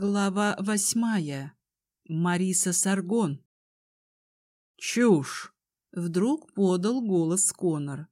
Глава восьмая. Мариса Саргон. «Чушь!» — вдруг подал голос Конор.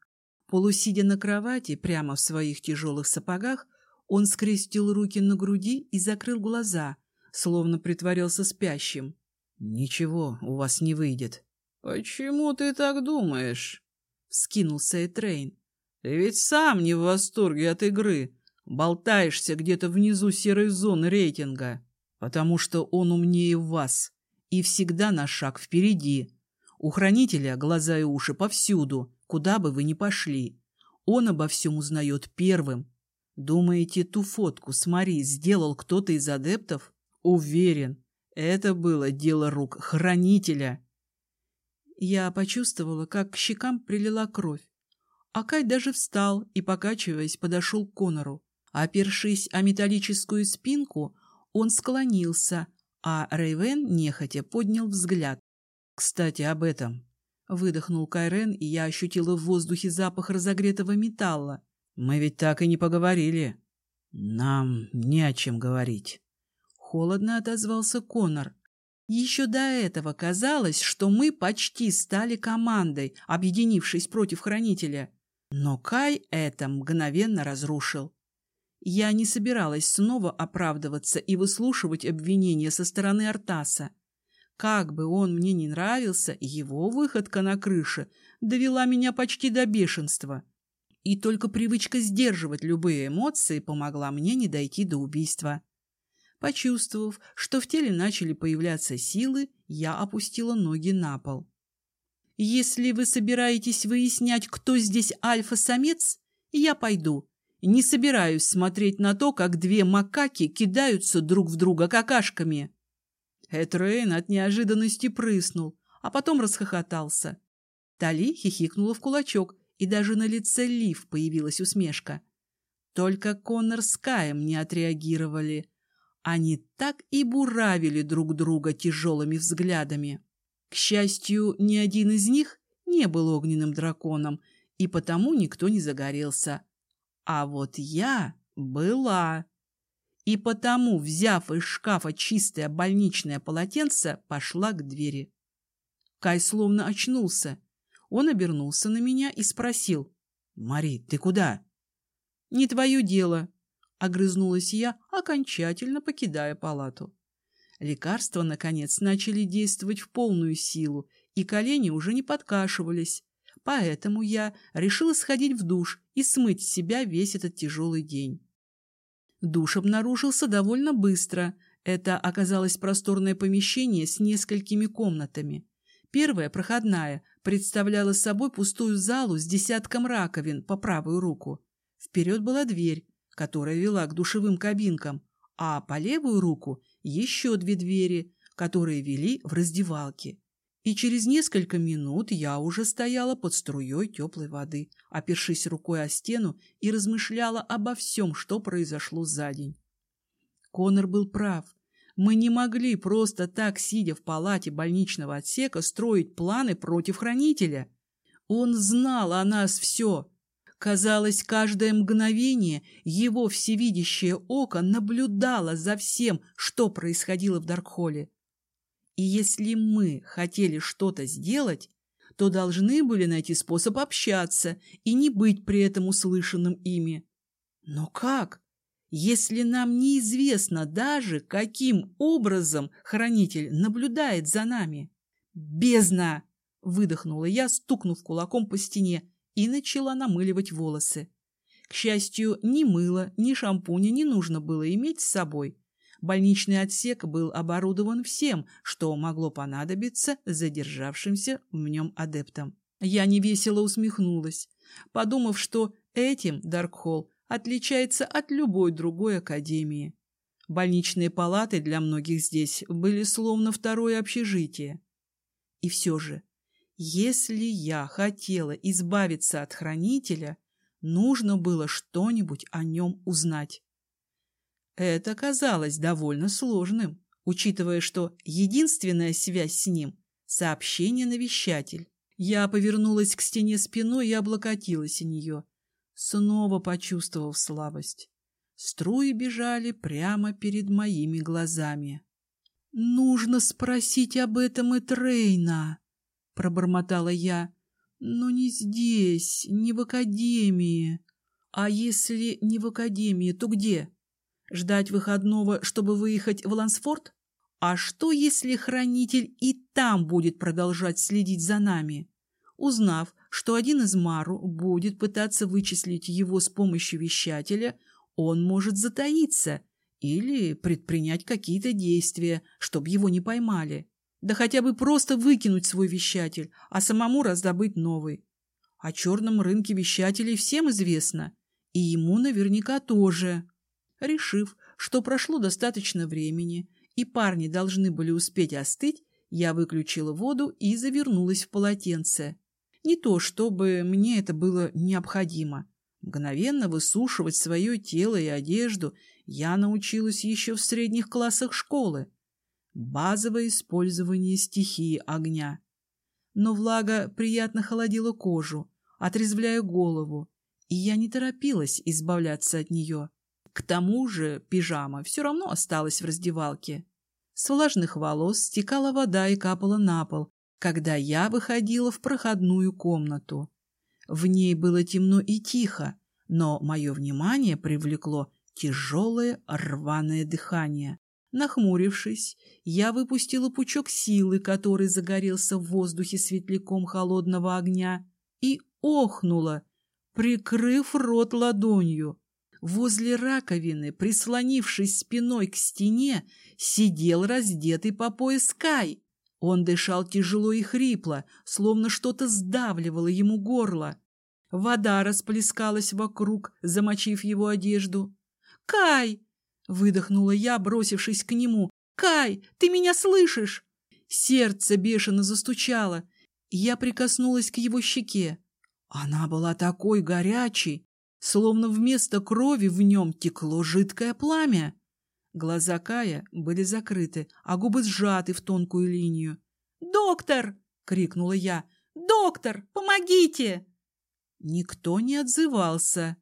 Полусидя на кровати, прямо в своих тяжелых сапогах, он скрестил руки на груди и закрыл глаза, словно притворялся спящим. «Ничего у вас не выйдет». «Почему ты так думаешь?» — вскинулся Этрейн. «Ты ведь сам не в восторге от игры, болтаешься где-то внизу серой зоны рейтинга, потому что он умнее вас и всегда на шаг впереди. У хранителя глаза и уши повсюду, куда бы вы ни пошли. Он обо всем узнает первым. Думаете, ту фотку с Мари сделал кто-то из адептов? Уверен, это было дело рук хранителя. Я почувствовала, как к щекам прилила кровь. Акай даже встал и, покачиваясь, подошел к Конору. Опершись о металлическую спинку, он склонился, а Рейвен нехотя поднял взгляд. «Кстати, об этом». Выдохнул Кайрен, и я ощутила в воздухе запах разогретого металла. «Мы ведь так и не поговорили». «Нам не о чем говорить». Холодно отозвался Конор. Еще до этого казалось, что мы почти стали командой, объединившись против Хранителя. Но Кай это мгновенно разрушил. Я не собиралась снова оправдываться и выслушивать обвинения со стороны Артаса. Как бы он мне не нравился, его выходка на крыше довела меня почти до бешенства. И только привычка сдерживать любые эмоции помогла мне не дойти до убийства. Почувствовав, что в теле начали появляться силы, я опустила ноги на пол. «Если вы собираетесь выяснять, кто здесь альфа-самец, я пойду», не собираюсь смотреть на то, как две макаки кидаются друг в друга какашками. Этрейн от неожиданности прыснул, а потом расхохотался. Тали хихикнула в кулачок, и даже на лице Лив появилась усмешка. Только Коннор с Каем не отреагировали. Они так и буравили друг друга тяжелыми взглядами. К счастью, ни один из них не был огненным драконом, и потому никто не загорелся. А вот я была. И потому, взяв из шкафа чистое больничное полотенце, пошла к двери. Кай словно очнулся. Он обернулся на меня и спросил. — Мари, ты куда? — Не твое дело, — огрызнулась я, окончательно покидая палату. Лекарства, наконец, начали действовать в полную силу, и колени уже не подкашивались, Поэтому я решила сходить в душ и смыть с себя весь этот тяжелый день. Душ обнаружился довольно быстро. Это оказалось просторное помещение с несколькими комнатами. Первая, проходная, представляла собой пустую залу с десятком раковин по правую руку. Вперед была дверь, которая вела к душевым кабинкам, а по левую руку еще две двери, которые вели в раздевалки и через несколько минут я уже стояла под струей теплой воды, опершись рукой о стену и размышляла обо всем, что произошло за день. Конор был прав. Мы не могли просто так, сидя в палате больничного отсека, строить планы против хранителя. Он знал о нас все. Казалось, каждое мгновение его всевидящее око наблюдало за всем, что происходило в Даркхолле. И если мы хотели что-то сделать, то должны были найти способ общаться и не быть при этом услышанным ими. Но как, если нам неизвестно даже, каким образом хранитель наблюдает за нами? «Бездна!» — выдохнула я, стукнув кулаком по стене, и начала намыливать волосы. К счастью, ни мыла, ни шампуня не нужно было иметь с собой. Больничный отсек был оборудован всем, что могло понадобиться задержавшимся в нем адептам. Я невесело усмехнулась, подумав, что этим Даркхолл отличается от любой другой академии. Больничные палаты для многих здесь были словно второе общежитие. И все же, если я хотела избавиться от хранителя, нужно было что-нибудь о нем узнать. Это казалось довольно сложным, учитывая, что единственная связь с ним — сообщение-навещатель. Я повернулась к стене спиной и облокотилась о нее, снова почувствовав слабость. Струи бежали прямо перед моими глазами. «Нужно спросить об этом и Трейна», — пробормотала я. «Но не здесь, не в академии. А если не в академии, то где? Ждать выходного, чтобы выехать в Лансфорд? А что, если хранитель и там будет продолжать следить за нами? Узнав, что один из Мару будет пытаться вычислить его с помощью вещателя, он может затаиться или предпринять какие-то действия, чтобы его не поймали. Да хотя бы просто выкинуть свой вещатель, а самому раздобыть новый. О черном рынке вещателей всем известно, и ему наверняка тоже. Решив, что прошло достаточно времени, и парни должны были успеть остыть, я выключила воду и завернулась в полотенце. Не то, чтобы мне это было необходимо. Мгновенно высушивать свое тело и одежду я научилась еще в средних классах школы. Базовое использование стихии огня. Но влага приятно холодила кожу, отрезвляя голову, и я не торопилась избавляться от нее. К тому же пижама все равно осталась в раздевалке. С влажных волос стекала вода и капала на пол, когда я выходила в проходную комнату. В ней было темно и тихо, но мое внимание привлекло тяжелое рваное дыхание. Нахмурившись, я выпустила пучок силы, который загорелся в воздухе светляком холодного огня, и охнула, прикрыв рот ладонью. Возле раковины, прислонившись спиной к стене, сидел раздетый по пояс Кай. Он дышал тяжело и хрипло, словно что-то сдавливало ему горло. Вода расплескалась вокруг, замочив его одежду. «Кай!» — выдохнула я, бросившись к нему. «Кай, ты меня слышишь?» Сердце бешено застучало. Я прикоснулась к его щеке. Она была такой горячей, словно вместо крови в нем текло жидкое пламя. Глаза Кая были закрыты, а губы сжаты в тонкую линию. «Доктор!» — крикнула я. «Доктор, помогите!» Никто не отзывался.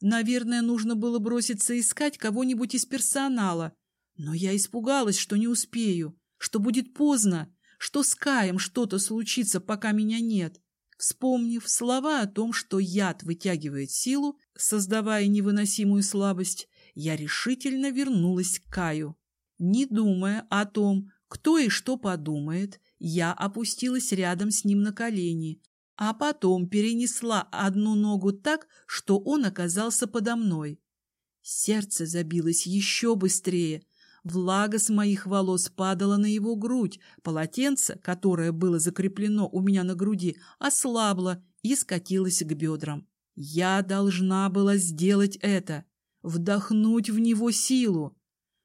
Наверное, нужно было броситься искать кого-нибудь из персонала. Но я испугалась, что не успею, что будет поздно, что с Каем что-то случится, пока меня нет. Вспомнив слова о том, что яд вытягивает силу, создавая невыносимую слабость, я решительно вернулась к Каю. Не думая о том, кто и что подумает, я опустилась рядом с ним на колени, а потом перенесла одну ногу так, что он оказался подо мной. Сердце забилось еще быстрее. Влага с моих волос падала на его грудь, полотенце, которое было закреплено у меня на груди, ослабло и скатилось к бедрам. Я должна была сделать это вдохнуть в него силу.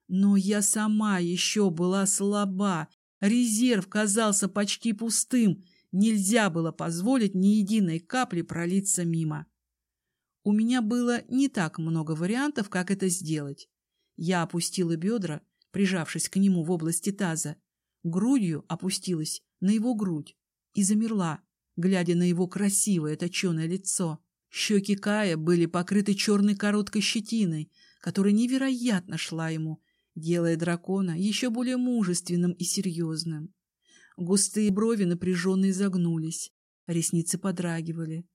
Но я сама еще была слаба, резерв казался почти пустым, нельзя было позволить ни единой капли пролиться мимо. У меня было не так много вариантов, как это сделать. Я опустила бедра, прижавшись к нему в области таза, грудью опустилась на его грудь и замерла, глядя на его красивое точеное лицо. Щеки Кая были покрыты черной короткой щетиной, которая невероятно шла ему, делая дракона еще более мужественным и серьезным. Густые брови напряженно изогнулись, ресницы подрагивали.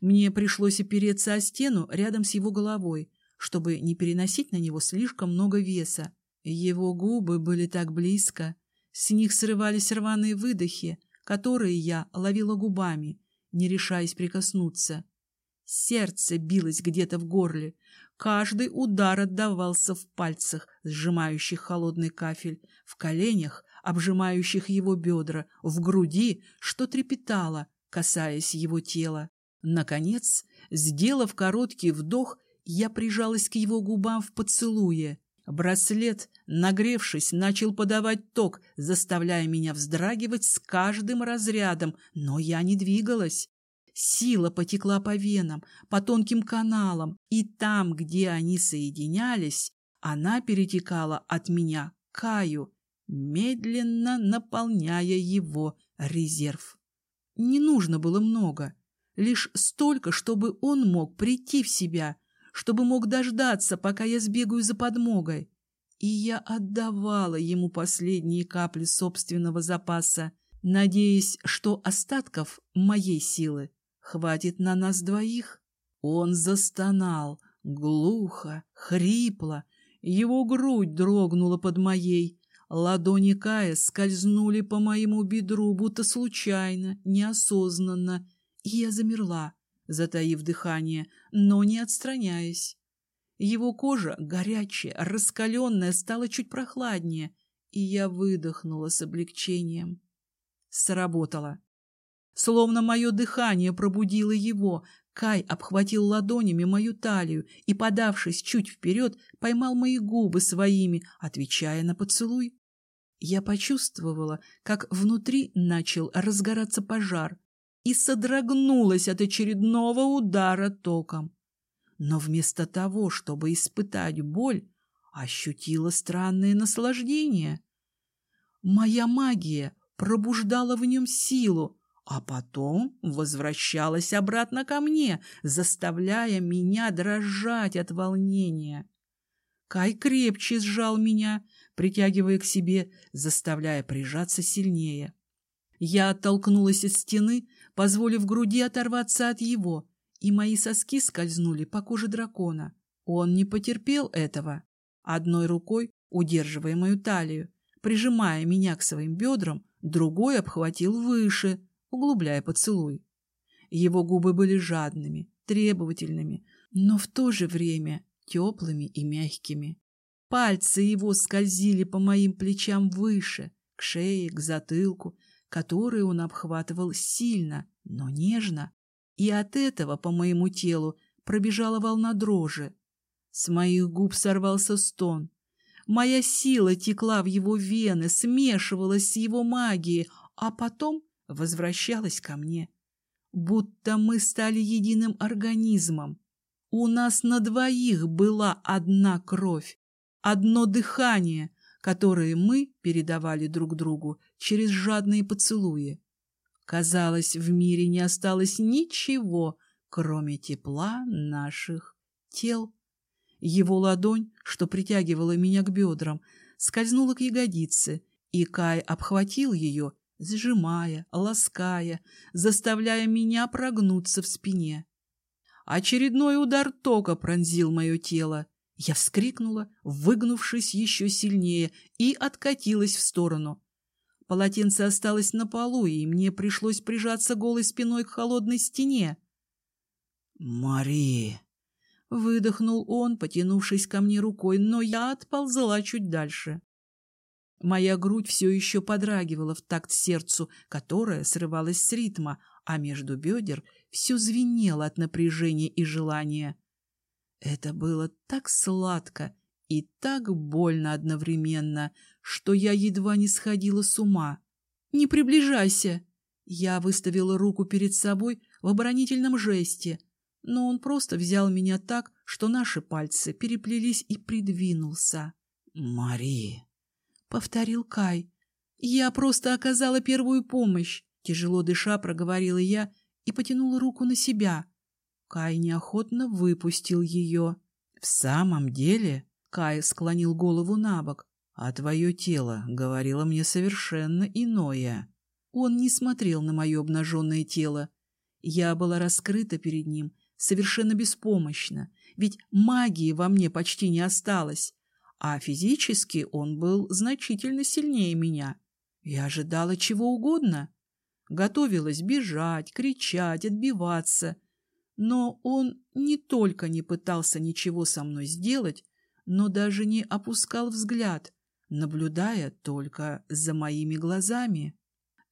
Мне пришлось опереться о стену рядом с его головой, чтобы не переносить на него слишком много веса. Его губы были так близко, с них срывались рваные выдохи, которые я ловила губами, не решаясь прикоснуться. Сердце билось где-то в горле. Каждый удар отдавался в пальцах, сжимающих холодный кафель, в коленях, обжимающих его бедра, в груди, что трепетало, касаясь его тела. Наконец, сделав короткий вдох, я прижалась к его губам в поцелуе. Браслет, нагревшись, начал подавать ток, заставляя меня вздрагивать с каждым разрядом, но я не двигалась. Сила потекла по венам, по тонким каналам, и там, где они соединялись, она перетекала от меня к Каю, медленно наполняя его резерв. Не нужно было много, лишь столько, чтобы он мог прийти в себя, чтобы мог дождаться, пока я сбегаю за подмогой. И я отдавала ему последние капли собственного запаса, надеясь, что остатков моей силы хватит на нас двоих. Он застонал, глухо, хрипло, его грудь дрогнула под моей, ладони Кая скользнули по моему бедру, будто случайно, неосознанно, и я замерла, затаив дыхание, но не отстраняясь. Его кожа, горячая, раскаленная, стала чуть прохладнее, и я выдохнула с облегчением. Сработало. Словно мое дыхание пробудило его, Кай обхватил ладонями мою талию и, подавшись чуть вперед, поймал мои губы своими, отвечая на поцелуй. Я почувствовала, как внутри начал разгораться пожар и содрогнулась от очередного удара током но вместо того, чтобы испытать боль, ощутила странное наслаждение. Моя магия пробуждала в нем силу, а потом возвращалась обратно ко мне, заставляя меня дрожать от волнения. Кай крепче сжал меня, притягивая к себе, заставляя прижаться сильнее. Я оттолкнулась от стены, позволив груди оторваться от его, и мои соски скользнули по коже дракона. Он не потерпел этого. Одной рукой, удерживая мою талию, прижимая меня к своим бедрам, другой обхватил выше, углубляя поцелуй. Его губы были жадными, требовательными, но в то же время теплыми и мягкими. Пальцы его скользили по моим плечам выше, к шее, к затылку, которые он обхватывал сильно, но нежно, и от этого по моему телу пробежала волна дрожи. С моих губ сорвался стон. Моя сила текла в его вены, смешивалась с его магией, а потом возвращалась ко мне. Будто мы стали единым организмом. У нас на двоих была одна кровь, одно дыхание, которое мы передавали друг другу через жадные поцелуи. Казалось, в мире не осталось ничего, кроме тепла наших тел. Его ладонь, что притягивала меня к бедрам, скользнула к ягодице, и Кай обхватил ее, сжимая, лаская, заставляя меня прогнуться в спине. Очередной удар тока пронзил мое тело. Я вскрикнула, выгнувшись еще сильнее, и откатилась в сторону. Полотенце осталось на полу, и мне пришлось прижаться голой спиной к холодной стене. «Мари!» — выдохнул он, потянувшись ко мне рукой, но я отползла чуть дальше. Моя грудь все еще подрагивала в такт сердцу, которое срывалось с ритма, а между бедер все звенело от напряжения и желания. Это было так сладко и так больно одновременно, что я едва не сходила с ума. «Не приближайся!» Я выставила руку перед собой в оборонительном жесте, но он просто взял меня так, что наши пальцы переплелись и придвинулся. «Мари!» — повторил Кай. «Я просто оказала первую помощь!» Тяжело дыша проговорила я и потянула руку на себя. Кай неохотно выпустил ее. «В самом деле?» Кай склонил голову на бок. «А твое тело говорило мне совершенно иное». Он не смотрел на мое обнаженное тело. Я была раскрыта перед ним, совершенно беспомощна, ведь магии во мне почти не осталось, а физически он был значительно сильнее меня. Я ожидала чего угодно. Готовилась бежать, кричать, отбиваться. Но он не только не пытался ничего со мной сделать, но даже не опускал взгляд, наблюдая только за моими глазами.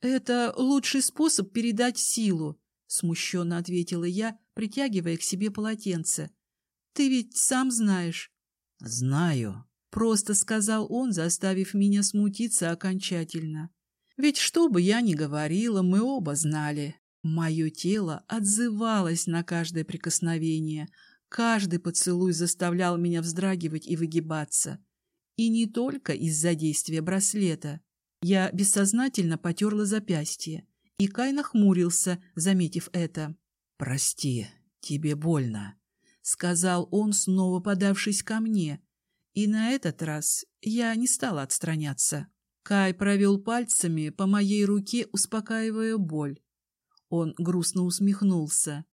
«Это лучший способ передать силу», — смущенно ответила я, притягивая к себе полотенце. «Ты ведь сам знаешь». «Знаю», — просто сказал он, заставив меня смутиться окончательно. Ведь что бы я ни говорила, мы оба знали. Мое тело отзывалось на каждое прикосновение, Каждый поцелуй заставлял меня вздрагивать и выгибаться. И не только из-за действия браслета. Я бессознательно потерла запястье, и Кай нахмурился, заметив это. «Прости, тебе больно», — сказал он, снова подавшись ко мне. И на этот раз я не стала отстраняться. Кай провел пальцами по моей руке, успокаивая боль. Он грустно усмехнулся.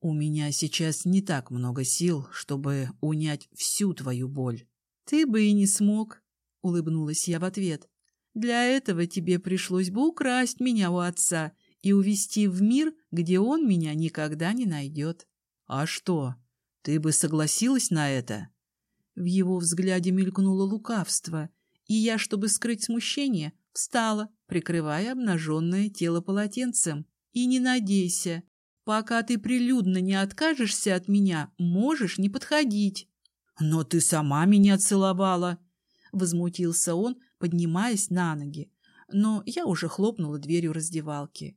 «У меня сейчас не так много сил, чтобы унять всю твою боль». «Ты бы и не смог», — улыбнулась я в ответ. «Для этого тебе пришлось бы украсть меня у отца и увести в мир, где он меня никогда не найдет». «А что, ты бы согласилась на это?» В его взгляде мелькнуло лукавство, и я, чтобы скрыть смущение, встала, прикрывая обнаженное тело полотенцем. «И не надейся, пока ты прилюдно не откажешься от меня, можешь не подходить». «Но ты сама меня целовала!» — возмутился он, поднимаясь на ноги. Но я уже хлопнула дверью раздевалки.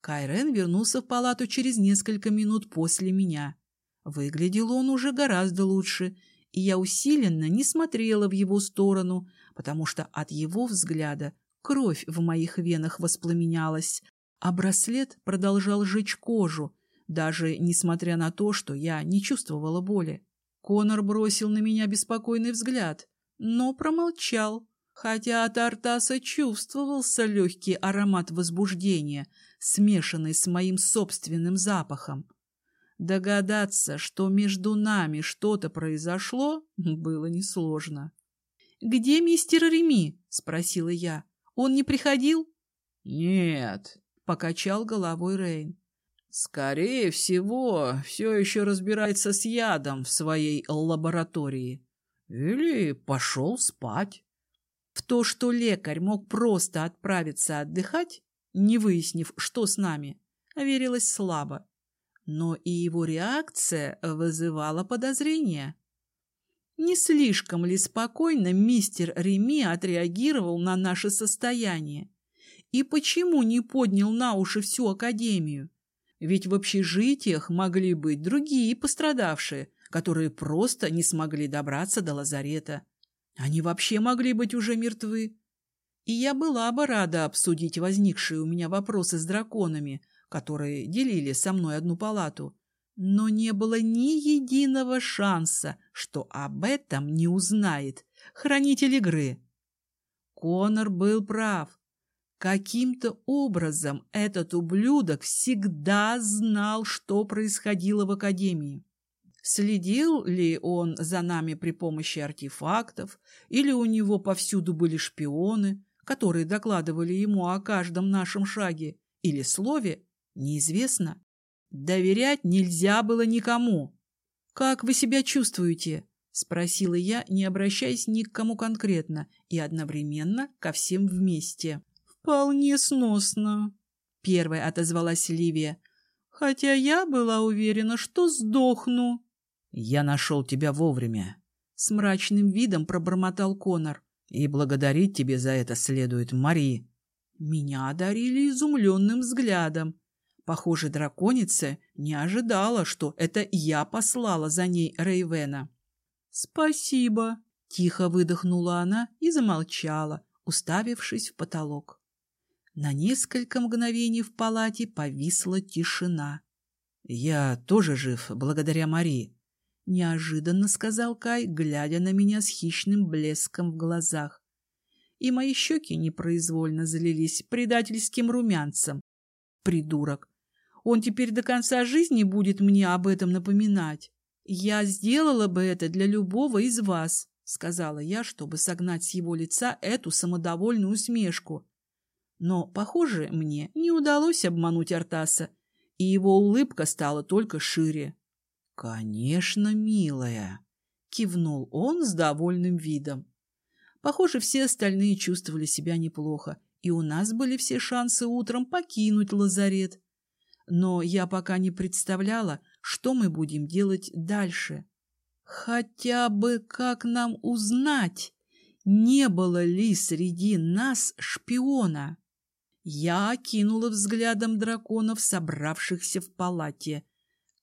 Кайрен вернулся в палату через несколько минут после меня. Выглядел он уже гораздо лучше, и я усиленно не смотрела в его сторону, потому что от его взгляда кровь в моих венах воспламенялась, а браслет продолжал жечь кожу, даже несмотря на то, что я не чувствовала боли. Конор бросил на меня беспокойный взгляд, но промолчал, хотя от Артаса чувствовался легкий аромат возбуждения, смешанный с моим собственным запахом. Догадаться, что между нами что-то произошло, было несложно. «Где мистер Реми?» — спросила я. «Он не приходил?» «Нет», — покачал головой Рейн. «Скорее всего, все еще разбирается с ядом в своей лаборатории. Или пошел спать». В то, что лекарь мог просто отправиться отдыхать, не выяснив, что с нами, верилось слабо. Но и его реакция вызывала подозрения. Не слишком ли спокойно мистер Реми отреагировал на наше состояние? И почему не поднял на уши всю академию? Ведь в общежитиях могли быть другие пострадавшие, которые просто не смогли добраться до лазарета. Они вообще могли быть уже мертвы. И я была бы рада обсудить возникшие у меня вопросы с драконами, которые делили со мной одну палату, но не было ни единого шанса, что об этом не узнает хранитель игры. Конор был прав. Каким-то образом этот ублюдок всегда знал, что происходило в Академии. Следил ли он за нами при помощи артефактов, или у него повсюду были шпионы, которые докладывали ему о каждом нашем шаге или слове, неизвестно. Доверять нельзя было никому. «Как вы себя чувствуете?» — спросила я, не обращаясь ни к кому конкретно и одновременно ко всем вместе. «Вполне сносно», — первая отозвалась Ливия, «хотя я была уверена, что сдохну». «Я нашел тебя вовремя», — с мрачным видом пробормотал Конор. «И благодарить тебе за это следует Мари». Меня одарили изумленным взглядом. Похоже, драконица не ожидала, что это я послала за ней Рейвена. «Спасибо», — тихо выдохнула она и замолчала, уставившись в потолок. На несколько мгновений в палате повисла тишина. «Я тоже жив, благодаря Марии», — неожиданно сказал Кай, глядя на меня с хищным блеском в глазах. И мои щеки непроизвольно залились предательским румянцем. Придурок! Он теперь до конца жизни будет мне об этом напоминать. Я сделала бы это для любого из вас, — сказала я, чтобы согнать с его лица эту самодовольную усмешку. Но, похоже, мне не удалось обмануть Артаса, и его улыбка стала только шире. «Конечно, милая!» — кивнул он с довольным видом. Похоже, все остальные чувствовали себя неплохо, и у нас были все шансы утром покинуть лазарет. Но я пока не представляла, что мы будем делать дальше. Хотя бы как нам узнать, не было ли среди нас шпиона? Я окинула взглядом драконов, собравшихся в палате.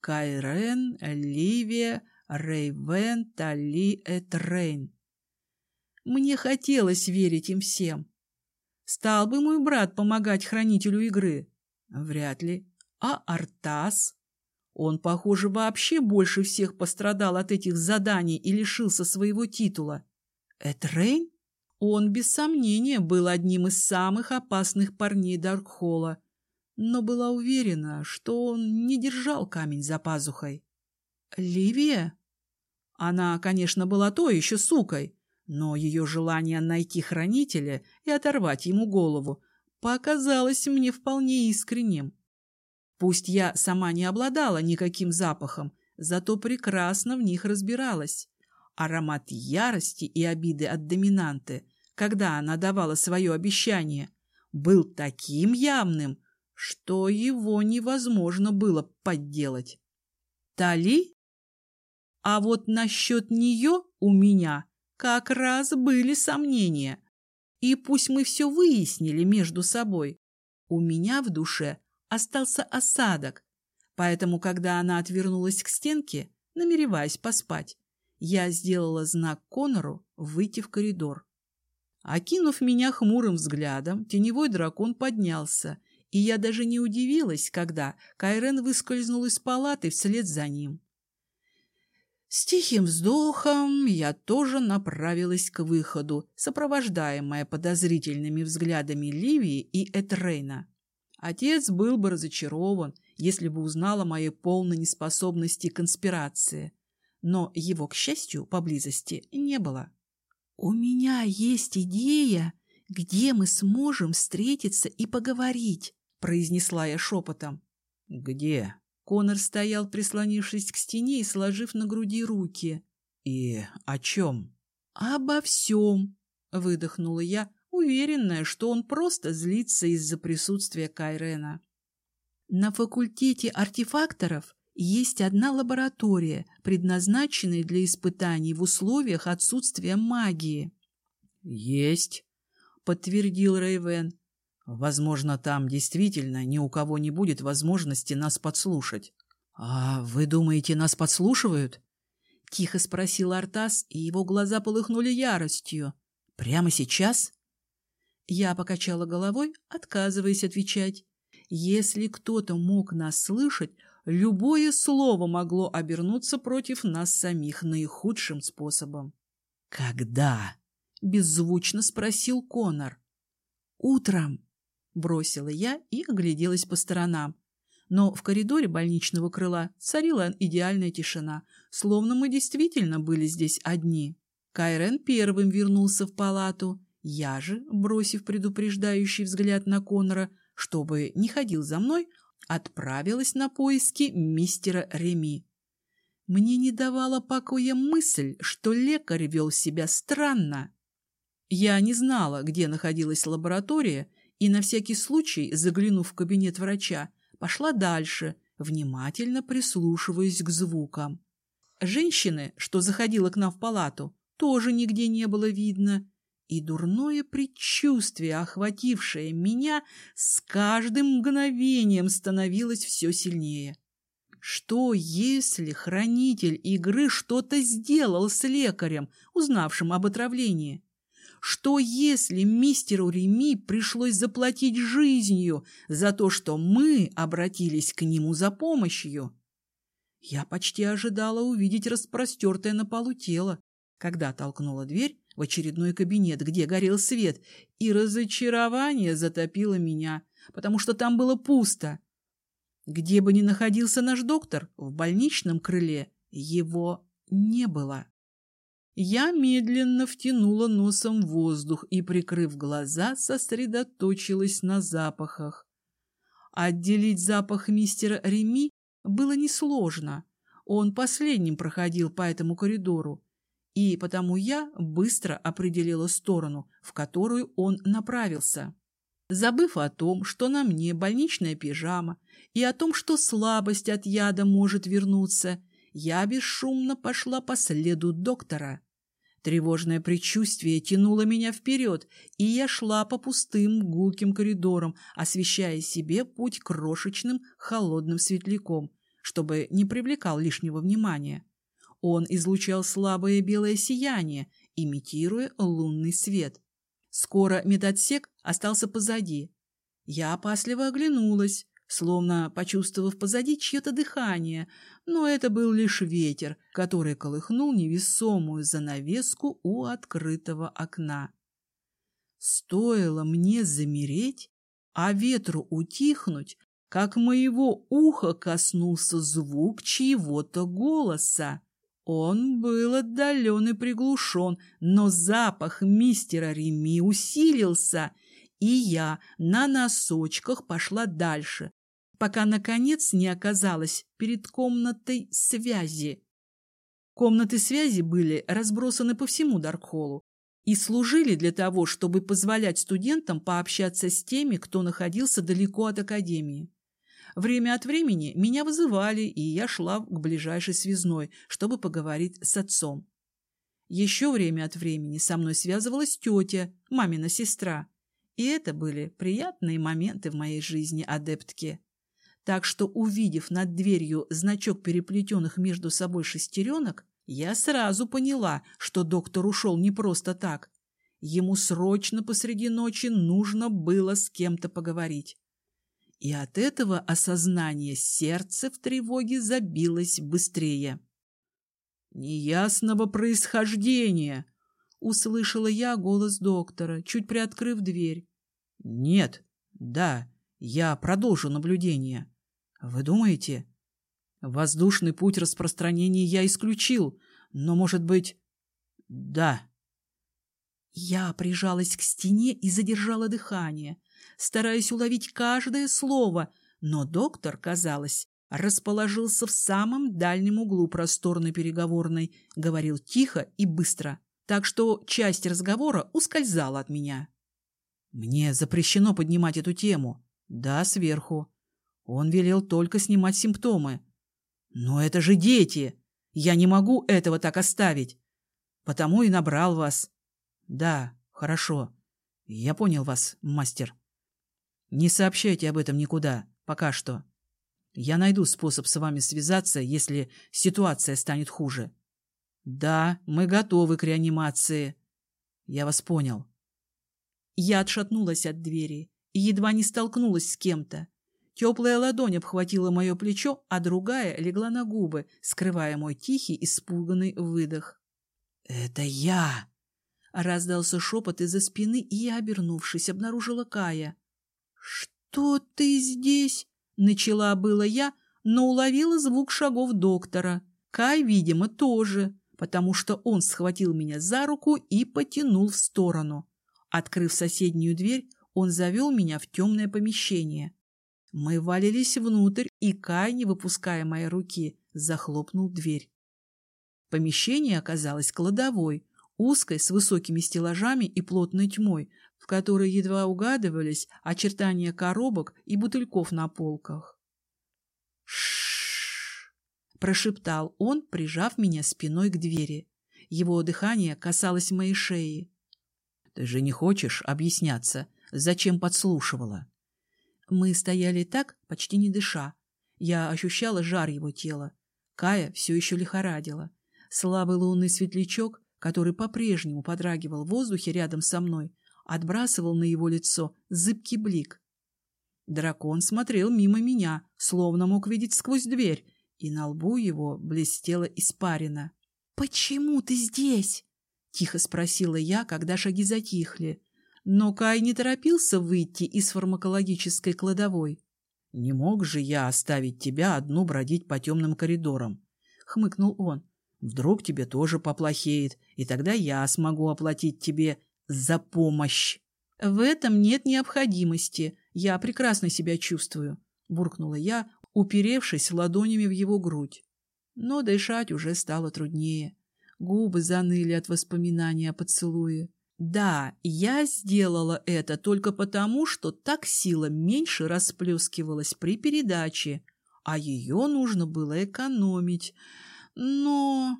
Кайрен, Ливия, Рейвен, Тали, Этрейн. Мне хотелось верить им всем. Стал бы мой брат помогать хранителю игры? Вряд ли. А Артас? Он, похоже, вообще больше всех пострадал от этих заданий и лишился своего титула. Эд Рейн? Он, без сомнения, был одним из самых опасных парней Даркхолла, но была уверена, что он не держал камень за пазухой. Ливия? Она, конечно, была той еще сукой, но ее желание найти хранителя и оторвать ему голову показалось мне вполне искренним. Пусть я сама не обладала никаким запахом, зато прекрасно в них разбиралась. Аромат ярости и обиды от доминанты, когда она давала свое обещание, был таким явным, что его невозможно было подделать. Тали? А вот насчет нее у меня как раз были сомнения. И пусть мы все выяснили между собой, у меня в душе остался осадок, поэтому, когда она отвернулась к стенке, намереваясь поспать, я сделала знак Конору выйти в коридор. Окинув меня хмурым взглядом, теневой дракон поднялся, и я даже не удивилась, когда Кайрен выскользнул из палаты вслед за ним. С тихим вздохом я тоже направилась к выходу, сопровождаемая подозрительными взглядами Ливии и Этрейна. Отец был бы разочарован, если бы узнал о моей полной неспособности к конспирации. Но его, к счастью, поблизости не было. «У меня есть идея, где мы сможем встретиться и поговорить», произнесла я шепотом. «Где?» Конор стоял, прислонившись к стене и сложив на груди руки. «И о чем?» «Обо всем», — выдохнула я, уверенная, что он просто злится из-за присутствия Кайрена. На факультете артефакторов есть одна лаборатория, предназначенная для испытаний в условиях отсутствия магии. «Есть», — подтвердил Рейвен. «Возможно, там действительно ни у кого не будет возможности нас подслушать». «А вы думаете, нас подслушивают?» — тихо спросил Артас, и его глаза полыхнули яростью. «Прямо сейчас?» Я покачала головой, отказываясь отвечать. Если кто-то мог нас слышать, любое слово могло обернуться против нас самих наихудшим способом. «Когда?» — беззвучно спросил Конор. «Утром», — бросила я и огляделась по сторонам. Но в коридоре больничного крыла царила идеальная тишина, словно мы действительно были здесь одни. Кайрен первым вернулся в палату — я же, бросив предупреждающий взгляд на Конора, чтобы не ходил за мной, отправилась на поиски мистера Реми. Мне не давала покоя мысль, что лекарь вел себя странно. Я не знала, где находилась лаборатория, и на всякий случай, заглянув в кабинет врача, пошла дальше, внимательно прислушиваясь к звукам. Женщины, что заходила к нам в палату, тоже нигде не было видно, и дурное предчувствие, охватившее меня, с каждым мгновением становилось все сильнее. Что, если хранитель игры что-то сделал с лекарем, узнавшим об отравлении? Что, если мистеру Реми пришлось заплатить жизнью за то, что мы обратились к нему за помощью? Я почти ожидала увидеть распростертое на полу тело, когда толкнула дверь в очередной кабинет, где горел свет, и разочарование затопило меня, потому что там было пусто. Где бы ни находился наш доктор, в больничном крыле его не было. Я медленно втянула носом воздух и, прикрыв глаза, сосредоточилась на запахах. Отделить запах мистера Реми было несложно. Он последним проходил по этому коридору, и потому я быстро определила сторону, в которую он направился. Забыв о том, что на мне больничная пижама, и о том, что слабость от яда может вернуться, я бесшумно пошла по следу доктора. Тревожное предчувствие тянуло меня вперед, и я шла по пустым гулким коридорам, освещая себе путь крошечным холодным светляком, чтобы не привлекал лишнего внимания. Он излучал слабое белое сияние, имитируя лунный свет. Скоро медотсек остался позади. Я опасливо оглянулась. словно почувствовав позади чье-то дыхание, но это был лишь ветер, который колыхнул невесомую занавеску у открытого окна. Стоило мне замереть, а ветру утихнуть, как моего уха коснулся звук чьего-то голоса. Он был отдален и приглушен, но запах мистера Реми усилился, и я на носочках пошла дальше, пока, наконец, не оказалась перед комнатой связи. Комнаты связи были разбросаны по всему Даркхоллу и служили для того, чтобы позволять студентам пообщаться с теми, кто находился далеко от академии. Время от времени меня вызывали, и я шла к ближайшей связной, чтобы поговорить с отцом. Еще время от времени со мной связывалась тетя, мамина сестра. И это были приятные моменты в моей жизни адептки. Так что, увидев над дверью значок переплетенных между собой шестеренок, я сразу поняла, что доктор ушел не просто так. Ему срочно посреди ночи нужно было с кем-то поговорить. И от этого осознания сердце в тревоге забилось быстрее. «Неясного происхождения!» — услышала я голос доктора, чуть приоткрыв дверь. «Нет, да, я продолжу наблюдение. Вы думаете?» «Воздушный путь распространения я исключил, но, может быть...» «Да». Я прижалась к стене и задержала дыхание — стараясь уловить каждое слово, но доктор, казалось, расположился в самом дальнем углу просторной переговорной, говорил тихо и быстро, так что часть разговора ускользала от меня. «Мне запрещено поднимать эту тему. Да, сверху. Он велел только снимать симптомы. Но это же дети! Я не могу этого так оставить. Потому и набрал вас. Да, хорошо. Я понял вас, мастер». Не сообщайте об этом никуда, пока что. Я найду способ с вами связаться, если ситуация станет хуже. Да, мы готовы к реанимации. Я вас понял. Я отшатнулась от двери и едва не столкнулась с кем-то. Теплая ладонь обхватила мое плечо, а другая легла на губы, скрывая мой тихий, испуганный выдох. «Это я!» Раздался шепот из-за спины, и я, обернувшись, обнаружила Кая. «Что ты здесь?» — начала было я, но уловила звук шагов доктора. Кай, видимо, тоже, потому что он схватил меня за руку и потянул в сторону. Открыв соседнюю дверь, он завел меня в темное помещение. Мы валились внутрь, и Кай, не выпуская моей руки, захлопнул дверь. Помещение оказалось кладовой, узкой, с высокими стеллажами и плотной тьмой, в которой едва угадывались очертания коробок и бутыльков на полках. «Ш-ш-ш!» прошептал он, прижав меня спиной к двери. Его дыхание касалось моей шеи. «Ты же не хочешь объясняться, зачем подслушивала?» Мы стояли так, почти не дыша. Я ощущала жар его тела. Кая все еще лихорадила. Слабый лунный светлячок, который по-прежнему подрагивал в воздухе рядом со мной, отбрасывал на его лицо зыбкий блик. Дракон смотрел мимо меня, словно мог видеть сквозь дверь, и на лбу его блестела испарина. «Почему ты здесь?» — тихо спросила я, когда шаги затихли. Но Кай не торопился выйти из фармакологической кладовой. «Не мог же я оставить тебя одну бродить по темным коридорам?» — хмыкнул он. «Вдруг тебе тоже поплохеет, и тогда я смогу оплатить тебе за помощь. В этом нет необходимости. Я прекрасно себя чувствую, буркнула я, уперевшись ладонями в его грудь. Но дышать уже стало труднее. Губы заныли от воспоминаний о поцелуе. Да, я сделала это только потому, что так сила меньше расплескивалась при передаче, а ее нужно было экономить. Но...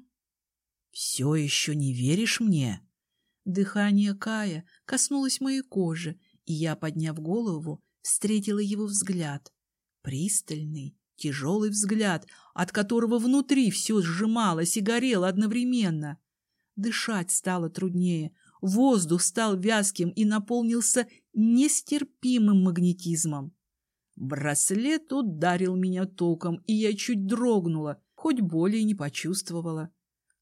«Все еще не веришь мне?» Дыхание Кая коснулось моей кожи, и я, подняв голову, встретила его взгляд. Пристальный, тяжелый взгляд, от которого внутри все сжималось и горело одновременно. Дышать стало труднее, воздух стал вязким и наполнился нестерпимым магнетизмом. Браслет ударил меня током, и я чуть дрогнула, хоть боли и не почувствовала.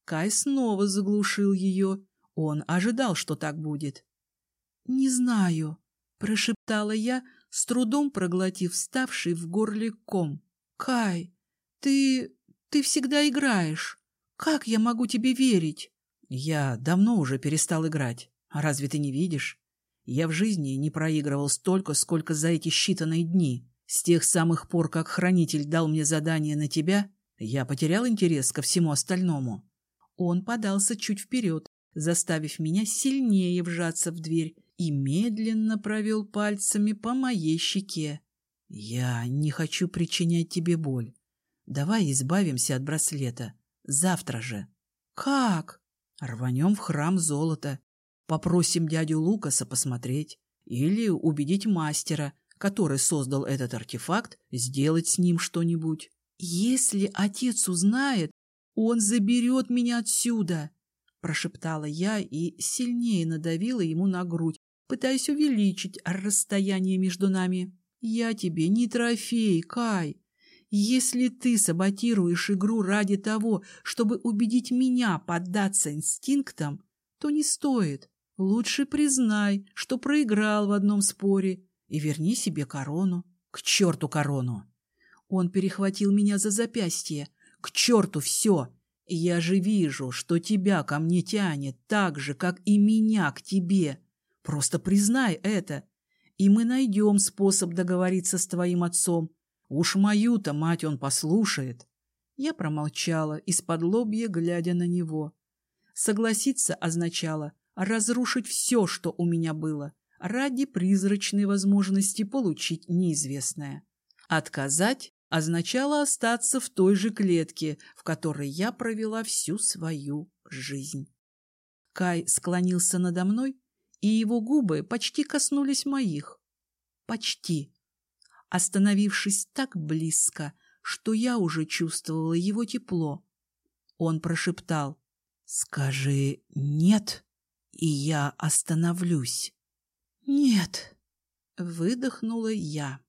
Кай снова заглушил ее. Он ожидал, что так будет. — Не знаю, — прошептала я, с трудом проглотив ставший в горле ком. — Кай, ты... ты всегда играешь. Как я могу тебе верить? — Я давно уже перестал играть. Разве ты не видишь? Я в жизни не проигрывал столько, сколько за эти считанные дни. С тех самых пор, как хранитель дал мне задание на тебя, я потерял интерес ко всему остальному. Он подался чуть вперед, заставив меня сильнее вжаться в дверь, и медленно провел пальцами по моей щеке. «Я не хочу причинять тебе боль. Давай избавимся от браслета. Завтра же». «Как?» «Рванем в храм золота. Попросим дядю Лукаса посмотреть. Или убедить мастера, который создал этот артефакт, сделать с ним что-нибудь. Если отец узнает, он заберет меня отсюда!» Прошептала я и сильнее надавила ему на грудь, пытаясь увеличить расстояние между нами. «Я тебе не трофей, Кай. Если ты саботируешь игру ради того, чтобы убедить меня поддаться инстинктам, то не стоит. Лучше признай, что проиграл в одном споре, и верни себе корону. К черту корону!» Он перехватил меня за запястье. «К черту все! Я же вижу, что тебя ко мне тянет так же, как и меня к тебе. Просто признай это, и мы найдем способ договориться с твоим отцом. Уж мою-то мать он послушает. Я промолчала, из-под лобья глядя на него. Согласиться означало разрушить все, что у меня было, ради призрачной возможности получить неизвестное. Отказать означало остаться в той же клетке, в которой я провела всю свою жизнь. Кай склонился надо мной и его губы почти коснулись моих. Почти. Остановившись так близко, что я уже чувствовала его тепло, он прошептал «Скажи «нет», и я остановлюсь». «Нет», — выдохнула я.